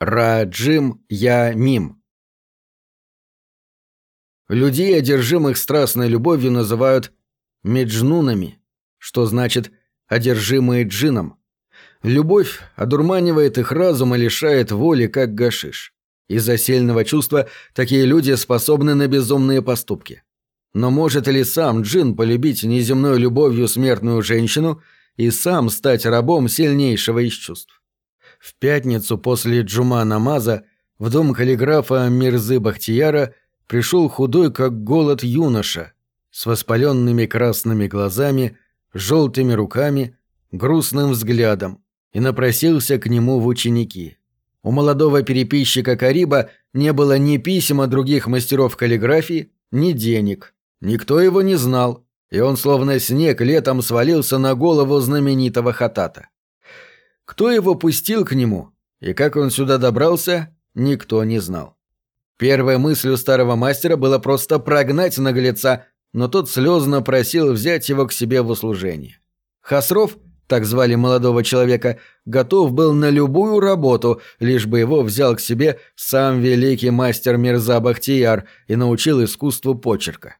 Раджим Я Мим. Людей, одержимых страстной любовью, называют меджнунами, что значит «одержимые джином». Любовь одурманивает их разум и лишает воли, как гашиш. Из-за сильного чувства такие люди способны на безумные поступки. Но может ли сам джин полюбить неземной любовью смертную женщину и сам стать рабом сильнейшего из чувств? В пятницу после джума намаза в дом каллиграфа Мирзы Бахтияра пришел худой, как голод юноша, с воспаленными красными глазами, желтыми руками, грустным взглядом, и напросился к нему в ученики. У молодого переписчика Кариба не было ни писем от других мастеров каллиграфии, ни денег. Никто его не знал, и он словно снег летом свалился на голову знаменитого хатата. Кто его пустил к нему и как он сюда добрался, никто не знал. Первой мыслью старого мастера было просто прогнать наглеца, но тот слезно просил взять его к себе в услужение. Хасров, так звали молодого человека, готов был на любую работу, лишь бы его взял к себе сам великий мастер Мирза Бахтияр и научил искусству почерка.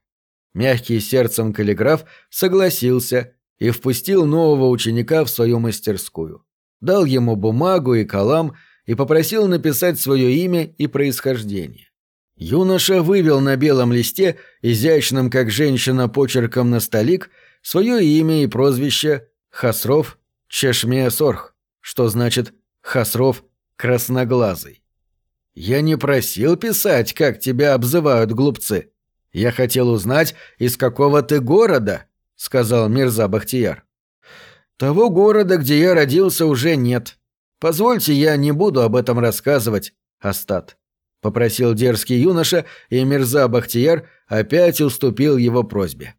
Мягкий сердцем каллиграф согласился и впустил нового ученика в свою мастерскую дал ему бумагу и калам и попросил написать свое имя и происхождение. Юноша вывел на белом листе, изящным как женщина почерком на столик, свое имя и прозвище Хасров Чешме Сорх, что значит Хасров Красноглазый. «Я не просил писать, как тебя обзывают глупцы. Я хотел узнать, из какого ты города», — сказал Мирза Бахтияр. Того города, где я родился, уже нет. Позвольте, я не буду об этом рассказывать, Астат. Попросил дерзкий юноша, и Мирза Бахтияр опять уступил его просьбе.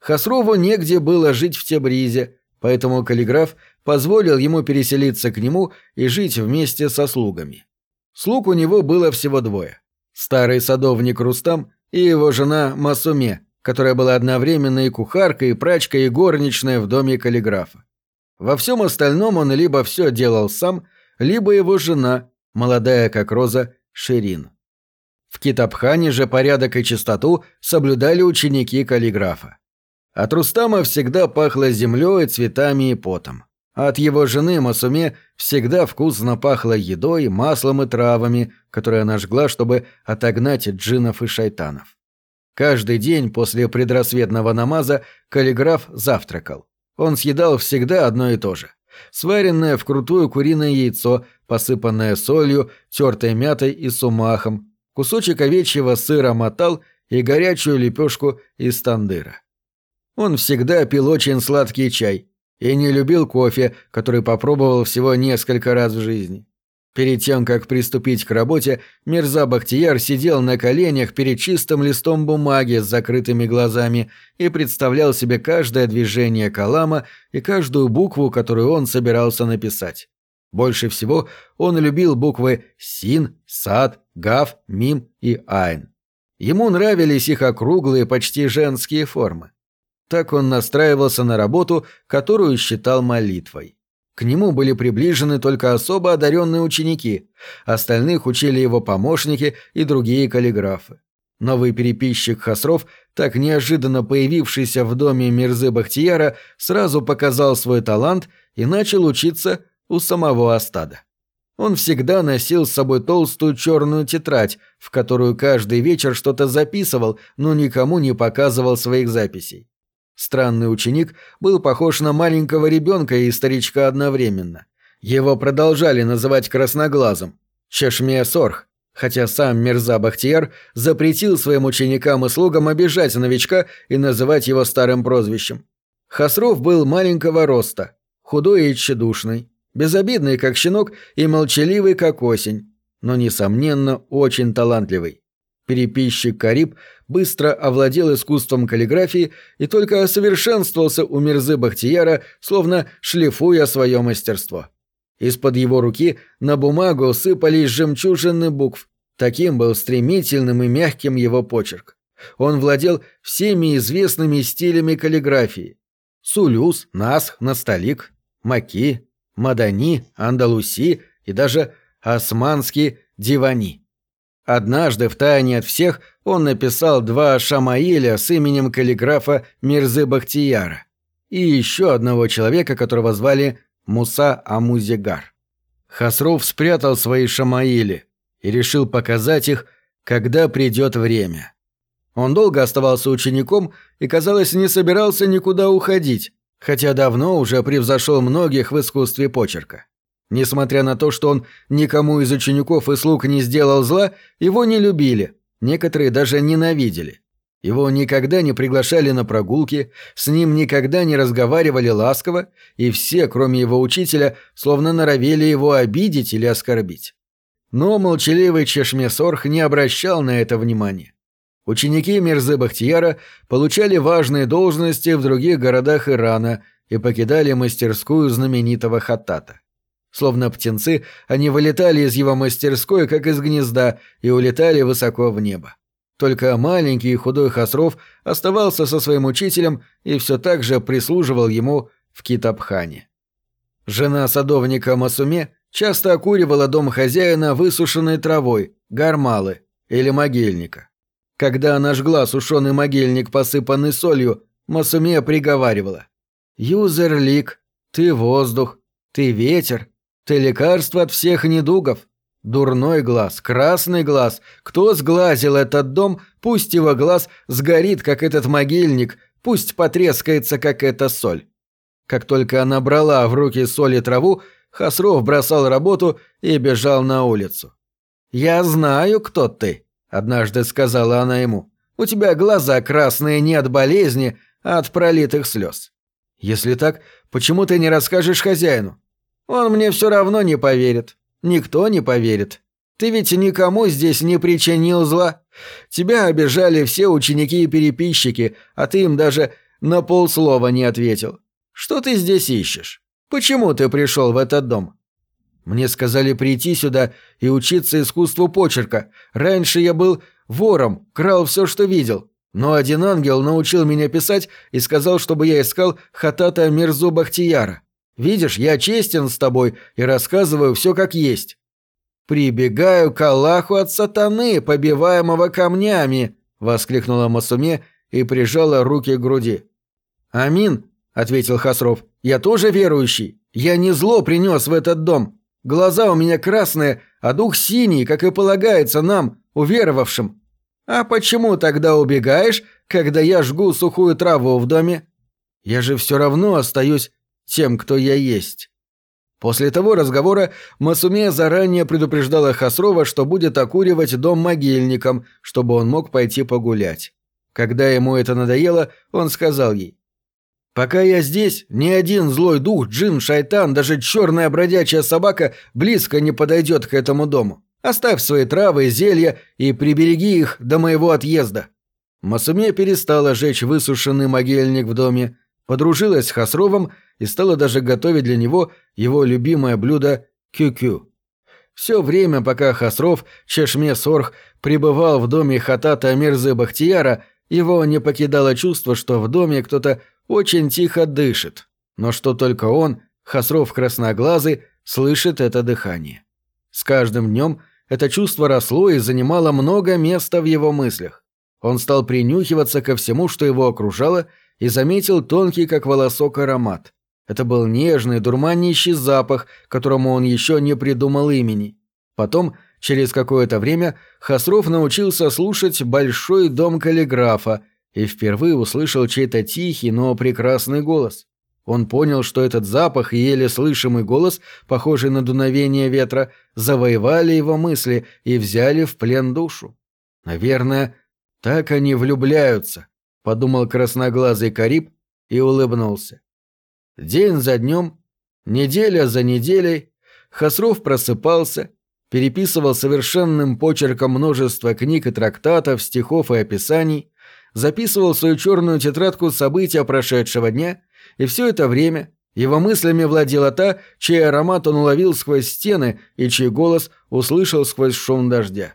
Хасрову негде было жить в Тебризе, поэтому каллиграф позволил ему переселиться к нему и жить вместе со слугами. Слуг у него было всего двое. Старый садовник Рустам и его жена Масуме, которая была одновременно и кухаркой, и прачкой, и горничной в доме каллиграфа. Во всем остальном он либо все делал сам, либо его жена, молодая как роза, Ширин. В Китабхане же порядок и чистоту соблюдали ученики каллиграфа. От Рустама всегда пахло землей, цветами и потом. А от его жены Масуме всегда вкусно пахло едой, маслом и травами, которые она жгла, чтобы отогнать джинов и шайтанов. Каждый день после предрассветного намаза каллиграф завтракал. Он съедал всегда одно и то же. Сваренное вкрутую куриное яйцо, посыпанное солью, тертой мятой и сумахом, кусочек овечьего сыра мотал и горячую лепешку из тандыра. Он всегда пил очень сладкий чай и не любил кофе, который попробовал всего несколько раз в жизни. Перед тем, как приступить к работе, Мирза Бахтияр сидел на коленях перед чистым листом бумаги с закрытыми глазами и представлял себе каждое движение калама и каждую букву, которую он собирался написать. Больше всего он любил буквы «Син», «Сад», «Гав», «Мим» и «Айн». Ему нравились их округлые, почти женские формы. Так он настраивался на работу, которую считал молитвой. К нему были приближены только особо одаренные ученики, остальных учили его помощники и другие каллиграфы. Новый переписчик Хасров, так неожиданно появившийся в доме Мирзы Бахтияра, сразу показал свой талант и начал учиться у самого Астада. Он всегда носил с собой толстую черную тетрадь, в которую каждый вечер что-то записывал, но никому не показывал своих записей. Странный ученик был похож на маленького ребенка и старичка одновременно. Его продолжали называть красноглазым – Чешме Сорх, хотя сам Мирза Бахтияр запретил своим ученикам и слугам обижать новичка и называть его старым прозвищем. Хасров был маленького роста, худой и тщедушный, безобидный, как щенок, и молчаливый, как осень, но, несомненно, очень талантливый. Переписчик Кариб быстро овладел искусством каллиграфии и только совершенствовался у Мирзы Бахтияра, словно шлифуя свое мастерство. Из-под его руки на бумагу сыпались жемчужины букв. Таким был стремительным и мягким его почерк. Он владел всеми известными стилями каллиграфии. Сулюс, Насх, Насталик, Маки, Мадани, Андалуси и даже османский дивани. Однажды в тайне от всех он написал два Шамаиля с именем каллиграфа Мирзы Бахтияра и еще одного человека, которого звали Муса Амузигар. Хасров спрятал свои Шамаили и решил показать их, когда придет время. Он долго оставался учеником и, казалось, не собирался никуда уходить, хотя давно уже превзошел многих в искусстве почерка. Несмотря на то, что он никому из учеников и слуг не сделал зла, его не любили, некоторые даже ненавидели. Его никогда не приглашали на прогулки, с ним никогда не разговаривали ласково, и все, кроме его учителя, словно норовели его обидеть или оскорбить. Но молчаливый Чешмесорх не обращал на это внимания. Ученики Мирзы Бахтияра получали важные должности в других городах Ирана и покидали мастерскую знаменитого хаттата. Словно птенцы, они вылетали из его мастерской, как из гнезда, и улетали высоко в небо. Только маленький худой Хасров оставался со своим учителем и все так же прислуживал ему в Китабхане. Жена садовника Масуме часто окуривала дом хозяина высушенной травой, гармалы или могильника. Когда она жгла сушеный могильник, посыпанный солью, Масуме приговаривала. «Юзерлик, ты воздух, ты ветер, ты лекарство от всех недугов. Дурной глаз, красный глаз. Кто сглазил этот дом, пусть его глаз сгорит, как этот могильник, пусть потрескается, как эта соль». Как только она брала в руки соль и траву, Хасров бросал работу и бежал на улицу. «Я знаю, кто ты», однажды сказала она ему. «У тебя глаза красные не от болезни, а от пролитых слез. Если так, почему ты не расскажешь хозяину? Он мне все равно не поверит. Никто не поверит. Ты ведь никому здесь не причинил зла. Тебя обижали все ученики и переписчики, а ты им даже на полслова не ответил. Что ты здесь ищешь? Почему ты пришел в этот дом? Мне сказали прийти сюда и учиться искусству почерка. Раньше я был вором, крал все, что видел. Но один ангел научил меня писать и сказал, чтобы я искал хатата Мирзу Бахтияра. Видишь, я честен с тобой и рассказываю все как есть. «Прибегаю к Аллаху от сатаны, побиваемого камнями!» — воскликнула Масуме и прижала руки к груди. «Амин», — ответил Хасров, — «я тоже верующий. Я не зло принес в этот дом. Глаза у меня красные, а дух синий, как и полагается нам, уверовавшим. А почему тогда убегаешь, когда я жгу сухую траву в доме? Я же все равно остаюсь тем, кто я есть». После того разговора Масуме заранее предупреждала Хасрова, что будет окуривать дом могильником, чтобы он мог пойти погулять. Когда ему это надоело, он сказал ей, Пока я здесь, ни один злой дух, джин, шайтан, даже черная бродячая собака близко не подойдет к этому дому. Оставь свои травы, зелья и прибереги их до моего отъезда». Масуме перестала жечь высушенный могильник в доме, подружилась с Хасровым и стала даже готовить для него его любимое блюдо кю-кю. Все время, пока Хасров, Чешме Сорх, пребывал в доме Хатата Мирзы Бахтияра, его не покидало чувство, что в доме кто-то очень тихо дышит, но что только он, Хасров Красноглазый, слышит это дыхание. С каждым днем это чувство росло и занимало много места в его мыслях. Он стал принюхиваться ко всему, что его окружало, и заметил тонкий, как волосок, аромат. Это был нежный, дурманящий запах, которому он еще не придумал имени. Потом, через какое-то время, Хасров научился слушать большой дом каллиграфа и впервые услышал чей-то тихий, но прекрасный голос. Он понял, что этот запах и еле слышимый голос, похожий на дуновение ветра, завоевали его мысли и взяли в плен душу. «Наверное, так они влюбляются», — подумал красноглазый Кариб и улыбнулся. День за днем, неделя за неделей, Хасров просыпался, переписывал совершенным почерком множество книг и трактатов, стихов и описаний, записывал в свою черную тетрадку события прошедшего дня, и все это время его мыслями владела та, чей аромат он уловил сквозь стены и чей голос услышал сквозь шум дождя.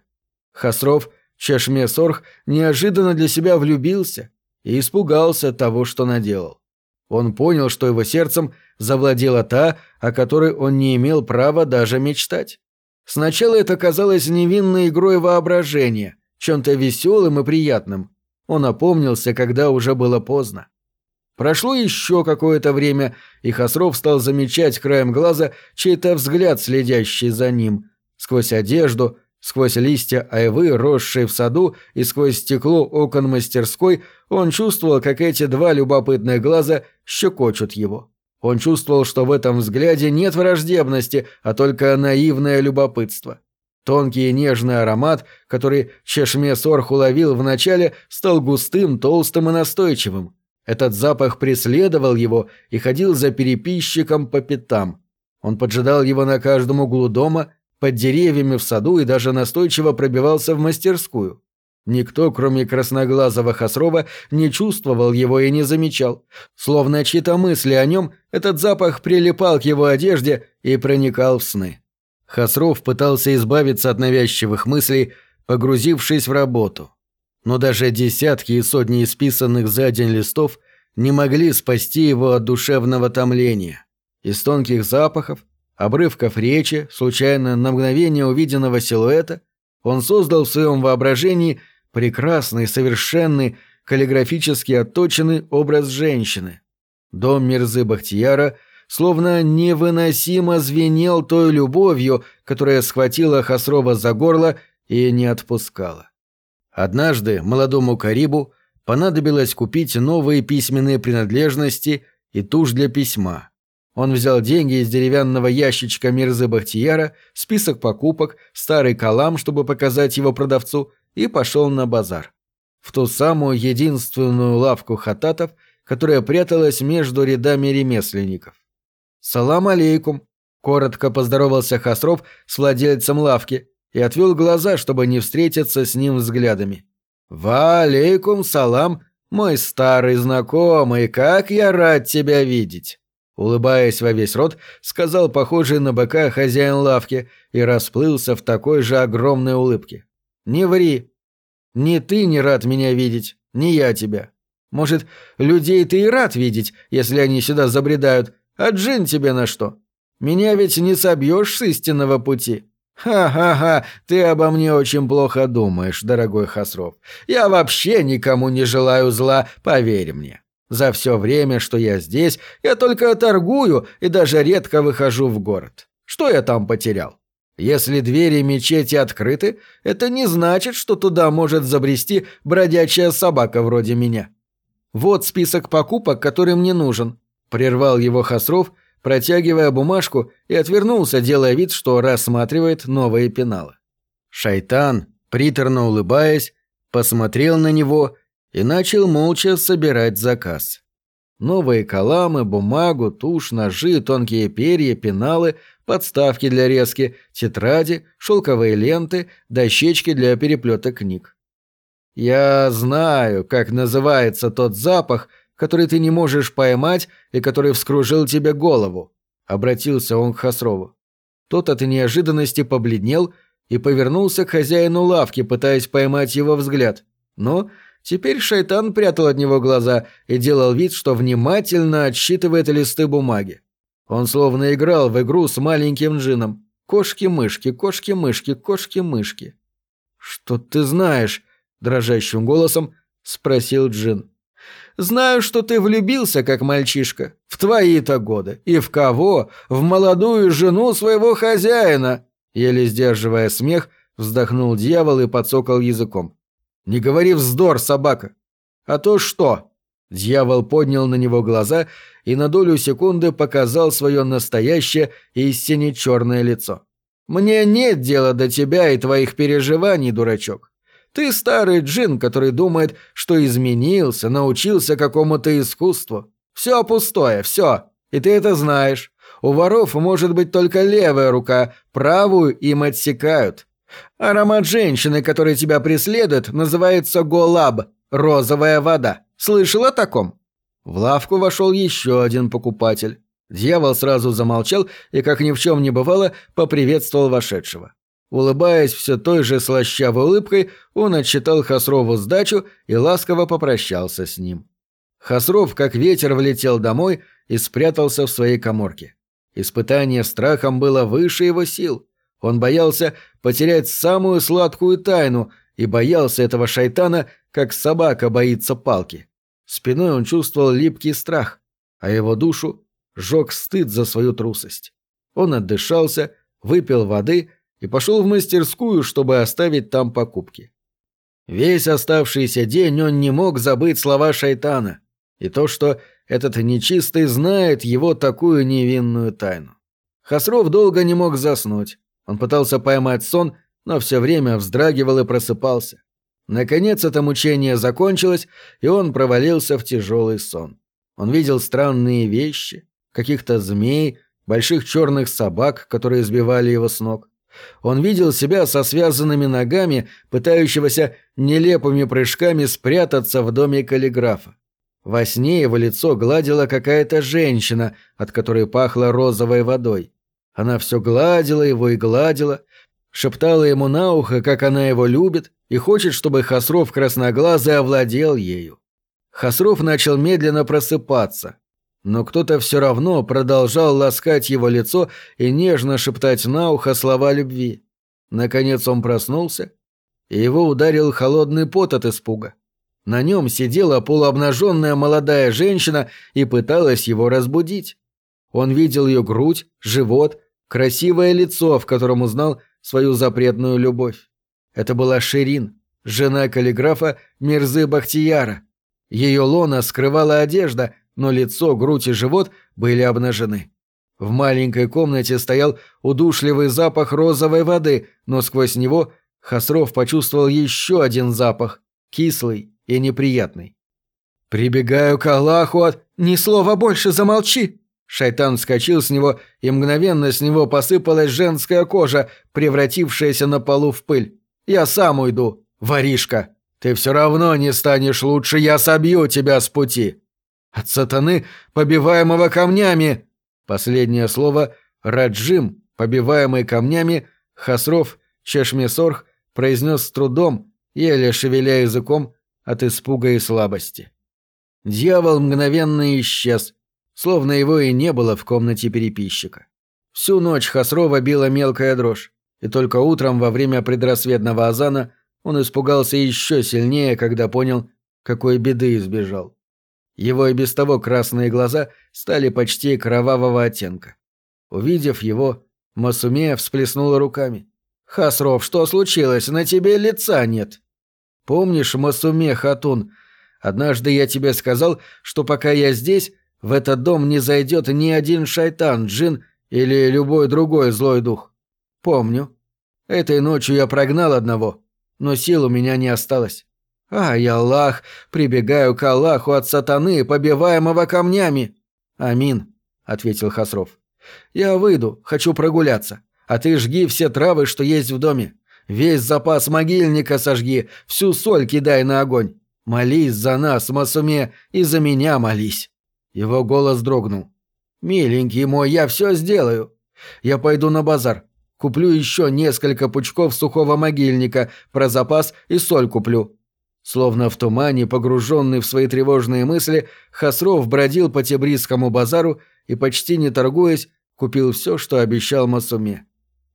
Хасров, Чешме Сорх, неожиданно для себя влюбился и испугался того, что наделал. Он понял, что его сердцем завладела та, о которой он не имел права даже мечтать. Сначала это казалось невинной игрой воображения, чем-то веселым и приятным. Он опомнился, когда уже было поздно. Прошло еще какое-то время, и Хасров стал замечать краем глаза чей-то взгляд, следящий за ним. Сквозь одежду, сквозь листья айвы, росшие в саду, и сквозь стекло окон мастерской он чувствовал, как эти два любопытных глаза щекочут его. Он чувствовал, что в этом взгляде нет враждебности, а только наивное любопытство. Тонкий и нежный аромат, который Чешме Сорх уловил вначале, стал густым, толстым и настойчивым. Этот запах преследовал его и ходил за переписчиком по пятам. Он поджидал его на каждом углу дома, под деревьями в саду и даже настойчиво пробивался в мастерскую. Никто, кроме красноглазого Хасрова, не чувствовал его и не замечал. Словно чьи-то мысли о нем, этот запах прилипал к его одежде и проникал в сны. Хасров пытался избавиться от навязчивых мыслей, погрузившись в работу. Но даже десятки и сотни исписанных за день листов не могли спасти его от душевного томления. Из тонких запахов, обрывков речи, случайно на мгновение увиденного силуэта, он создал в своем воображении прекрасный, совершенный, каллиграфически отточенный образ женщины. Дом Мирзы Бахтияра словно невыносимо звенел той любовью, которая схватила Хасрова за горло и не отпускала. Однажды молодому Карибу понадобилось купить новые письменные принадлежности и тушь для письма. Он взял деньги из деревянного ящичка Мирзы Бахтияра, список покупок, старый калам, чтобы показать его продавцу, и пошел на базар. В ту самую единственную лавку хататов, которая пряталась между рядами ремесленников. «Салам алейкум!» — коротко поздоровался Хасров с владельцем лавки и отвел глаза, чтобы не встретиться с ним взглядами. «Ва алейкум салам, мой старый знакомый, как я рад тебя видеть!» Улыбаясь во весь рот, сказал похожий на быка хозяин лавки и расплылся в такой же огромной улыбке. «Не ври. Ни ты не рад меня видеть, ни я тебя. Может, людей ты и рад видеть, если они сюда забредают, а джин тебе на что? Меня ведь не собьешь с истинного пути». «Ха-ха-ха, ты обо мне очень плохо думаешь, дорогой Хасров. Я вообще никому не желаю зла, поверь мне. За все время, что я здесь, я только торгую и даже редко выхожу в город. Что я там потерял? Если двери мечети открыты, это не значит, что туда может забрести бродячая собака вроде меня. Вот список покупок, который мне нужен. Прервал его Хасров, протягивая бумажку, и отвернулся, делая вид, что рассматривает новые пеналы. Шайтан, приторно улыбаясь, посмотрел на него и начал молча собирать заказ. Новые каламы, бумагу, тушь, ножи, тонкие перья, пеналы, подставки для резки, тетради, шелковые ленты, дощечки для переплета книг. «Я знаю, как называется тот запах, который ты не можешь поймать и который вскружил тебе голову», — обратился он к Хасрову. Тот от неожиданности побледнел и повернулся к хозяину лавки, пытаясь поймать его взгляд. Но Теперь шайтан прятал от него глаза и делал вид, что внимательно отсчитывает листы бумаги. Он словно играл в игру с маленьким джином. Кошки-мышки, кошки-мышки, кошки-мышки. «Что ты знаешь?» – дрожащим голосом спросил Джин. «Знаю, что ты влюбился, как мальчишка, в твои-то годы. И в кого? В молодую жену своего хозяина!» Еле сдерживая смех, вздохнул дьявол и подсокал языком. «Не говори вздор, собака!» «А то что?» Дьявол поднял на него глаза и на долю секунды показал свое настоящее и истине черное лицо. «Мне нет дела до тебя и твоих переживаний, дурачок. Ты старый джин, который думает, что изменился, научился какому-то искусству. Все пустое, все. И ты это знаешь. У воров может быть только левая рука, правую им отсекают. Аромат женщины, которая тебя преследует, называется Голаб, розовая вода. Слышал о таком? В лавку вошел еще один покупатель. Дьявол сразу замолчал и, как ни в чем не бывало, поприветствовал вошедшего. Улыбаясь все той же слащавой улыбкой, он отчитал Хасрову сдачу и ласково попрощался с ним. Хасров, как ветер, влетел домой и спрятался в своей коморке. Испытание страхом было выше его сил. Он боялся потерять самую сладкую тайну и боялся этого шайтана, как собака боится палки. Спиной он чувствовал липкий страх, а его душу жег стыд за свою трусость. Он отдышался, выпил воды и пошел в мастерскую, чтобы оставить там покупки. Весь оставшийся день он не мог забыть слова шайтана и то, что этот нечистый знает его такую невинную тайну. Хасров долго не мог заснуть. Он пытался поймать сон, но все время вздрагивал и просыпался. Наконец это мучение закончилось, и он провалился в тяжелый сон. Он видел странные вещи, каких-то змей, больших черных собак, которые сбивали его с ног. Он видел себя со связанными ногами, пытающегося нелепыми прыжками спрятаться в доме каллиграфа. Во сне его лицо гладила какая-то женщина, от которой пахло розовой водой. Она все гладила его и гладила, шептала ему на ухо, как она его любит, и хочет, чтобы Хасров красноглазый овладел ею. Хасров начал медленно просыпаться, но кто-то все равно продолжал ласкать его лицо и нежно шептать на ухо слова любви. Наконец он проснулся, и его ударил холодный пот от испуга. На нем сидела полуобнаженная молодая женщина и пыталась его разбудить. Он видел ее грудь, живот, красивое лицо, в котором узнал свою запретную любовь. Это была Ширин, жена каллиграфа Мирзы Бахтияра. Ее лона скрывала одежда, но лицо, грудь и живот были обнажены. В маленькой комнате стоял удушливый запах розовой воды, но сквозь него Хасров почувствовал еще один запах, кислый и неприятный. «Прибегаю к Аллаху от... Ни слова больше, замолчи!» Шайтан вскочил с него, и мгновенно с него посыпалась женская кожа, превратившаяся на полу в пыль. «Я сам уйду, воришка! Ты все равно не станешь лучше, я собью тебя с пути!» «От сатаны, побиваемого камнями!» Последнее слово «раджим», побиваемый камнями, Хасров, Чешмесорх, произнес с трудом, еле шевеля языком от испуга и слабости. Дьявол мгновенно исчез, словно его и не было в комнате переписчика. Всю ночь Хасрова била мелкая дрожь, и только утром во время предрассветного азана он испугался еще сильнее, когда понял, какой беды избежал. Его и без того красные глаза стали почти кровавого оттенка. Увидев его, Масуме всплеснула руками. «Хасров, что случилось? На тебе лица нет!» «Помнишь, Масуме Хатун, однажды я тебе сказал, что пока я здесь, в этот дом не зайдет ни один шайтан, джин или любой другой злой дух. Помню. Этой ночью я прогнал одного, но сил у меня не осталось. Ай, Аллах, прибегаю к Аллаху от сатаны, побиваемого камнями. Амин, ответил Хасров. Я выйду, хочу прогуляться. А ты жги все травы, что есть в доме. Весь запас могильника сожги, всю соль кидай на огонь. Молись за нас, Масуме, и за меня молись. Его голос дрогнул. «Миленький мой, я все сделаю. Я пойду на базар. Куплю еще несколько пучков сухого могильника, про запас и соль куплю». Словно в тумане, погруженный в свои тревожные мысли, Хасров бродил по Тебрисскому базару и, почти не торгуясь, купил все, что обещал Масуме.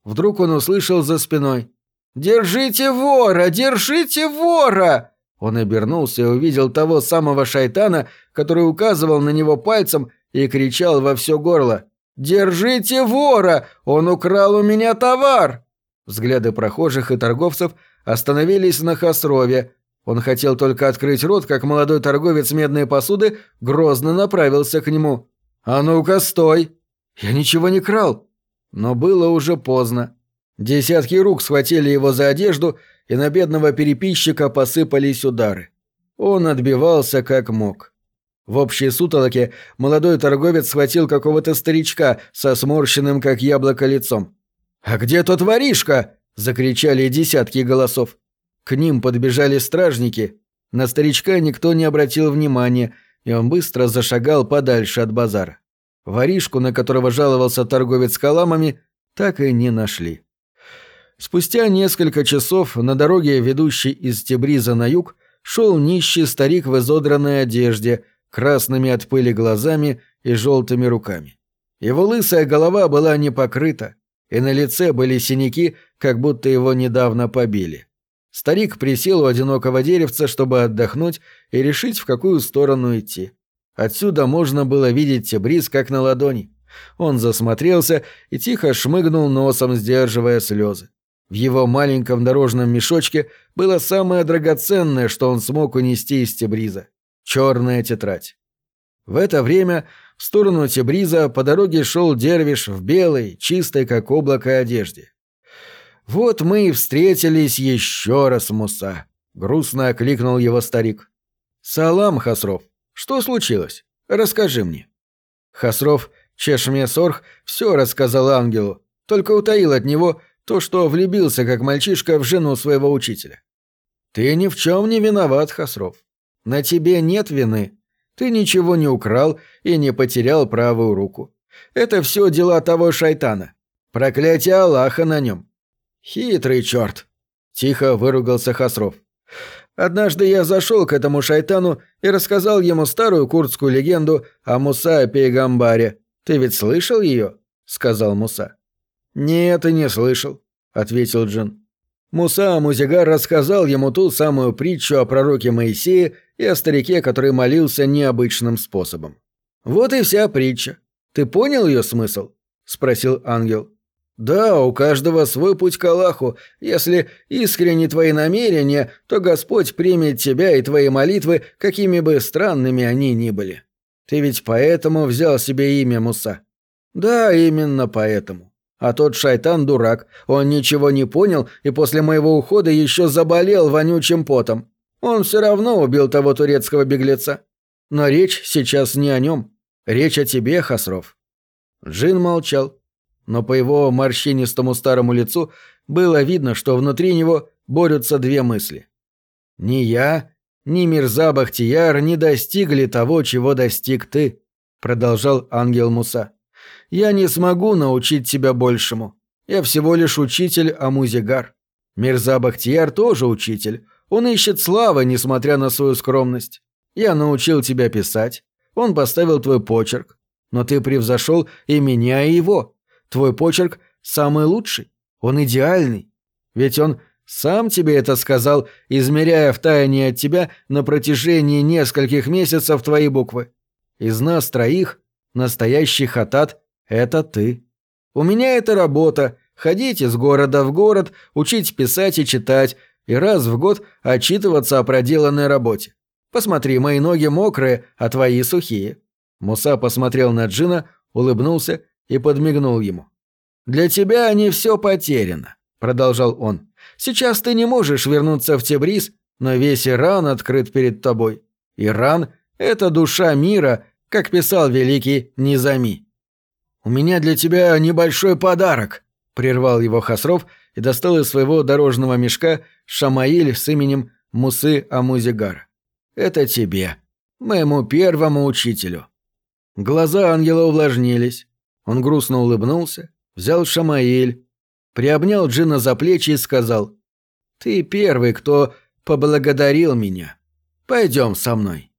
Вдруг он услышал за спиной «Держите вора! Держите вора!» Он обернулся и увидел того самого шайтана, который указывал на него пальцем и кричал во все горло. «Держите вора! Он украл у меня товар!» Взгляды прохожих и торговцев остановились на Хасрове. Он хотел только открыть рот, как молодой торговец медной посуды грозно направился к нему. «А ну-ка, стой! Я ничего не крал!» Но было уже поздно. Десятки рук схватили его за одежду и на бедного переписчика посыпались удары. Он отбивался как мог. В общей сутолоке молодой торговец схватил какого-то старичка со сморщенным, как яблоко, лицом. «А где тот воришка?» – закричали десятки голосов. К ним подбежали стражники. На старичка никто не обратил внимания, и он быстро зашагал подальше от базара. Воришку, на которого жаловался торговец каламами, так и не нашли. Спустя несколько часов на дороге, ведущей из Тебриза на юг, шел нищий старик в изодранной одежде, красными от пыли глазами и желтыми руками. Его лысая голова была не покрыта, и на лице были синяки, как будто его недавно побили. Старик присел у одинокого деревца, чтобы отдохнуть и решить, в какую сторону идти. Отсюда можно было видеть Тебриз как на ладони. Он засмотрелся и тихо шмыгнул носом, сдерживая слезы. В его маленьком дорожном мешочке было самое драгоценное, что он смог унести из Тебриза — черная тетрадь. В это время в сторону Тебриза по дороге шел дервиш в белой, чистой, как облако, одежде. «Вот мы и встретились еще раз, Муса», — грустно окликнул его старик. «Салам, Хасров. Что случилось? Расскажи мне». Хасров, чешме Сорх, все рассказал ангелу, только утаил от него то, что влюбился как мальчишка в жену своего учителя. «Ты ни в чем не виноват, Хасров. На тебе нет вины. Ты ничего не украл и не потерял правую руку. Это все дела того шайтана. Проклятие Аллаха на нем. Хитрый черт!» Тихо выругался Хасров. Однажды я зашел к этому шайтану и рассказал ему старую курдскую легенду о Муса Пейгамбаре. Ты ведь слышал ее? сказал Муса. Нет, и не слышал, ответил Джин. Муса Музигар рассказал ему ту самую притчу о пророке Моисее и о старике, который молился необычным способом. Вот и вся притча. Ты понял ее смысл? спросил ангел. Да, у каждого свой путь к Аллаху. Если искренни твои намерения, то Господь примет тебя и твои молитвы, какими бы странными они ни были. Ты ведь поэтому взял себе имя Муса. Да, именно поэтому. А тот шайтан дурак, он ничего не понял и после моего ухода еще заболел вонючим потом. Он все равно убил того турецкого беглеца. Но речь сейчас не о нем. Речь о тебе, Хасров. Джин молчал но по его морщинистому старому лицу было видно, что внутри него борются две мысли. «Ни я, ни Мирза Бахтияр не достигли того, чего достиг ты», — продолжал ангел Муса. «Я не смогу научить тебя большему. Я всего лишь учитель Амузигар. Мирза Бахтияр тоже учитель. Он ищет славы, несмотря на свою скромность. Я научил тебя писать. Он поставил твой почерк. Но ты превзошел и меня, и его. Твой почерк самый лучший. Он идеальный. Ведь он сам тебе это сказал, измеряя в тайне от тебя на протяжении нескольких месяцев твои буквы. Из нас троих настоящий хатат — это ты. У меня это работа — ходить из города в город, учить писать и читать, и раз в год отчитываться о проделанной работе. Посмотри, мои ноги мокрые, а твои сухие». Муса посмотрел на Джина, улыбнулся и подмигнул ему. «Для тебя не все потеряно», — продолжал он. «Сейчас ты не можешь вернуться в Тебриз, но весь Иран открыт перед тобой. Иран — это душа мира, как писал великий Низами». «У меня для тебя небольшой подарок», — прервал его Хасров и достал из своего дорожного мешка Шамаиль с именем Мусы Амузигар. «Это тебе, моему первому учителю». Глаза ангела увлажнились. Он грустно улыбнулся, взял Шамаиль, приобнял Джина за плечи и сказал, «Ты первый, кто поблагодарил меня. Пойдем со мной».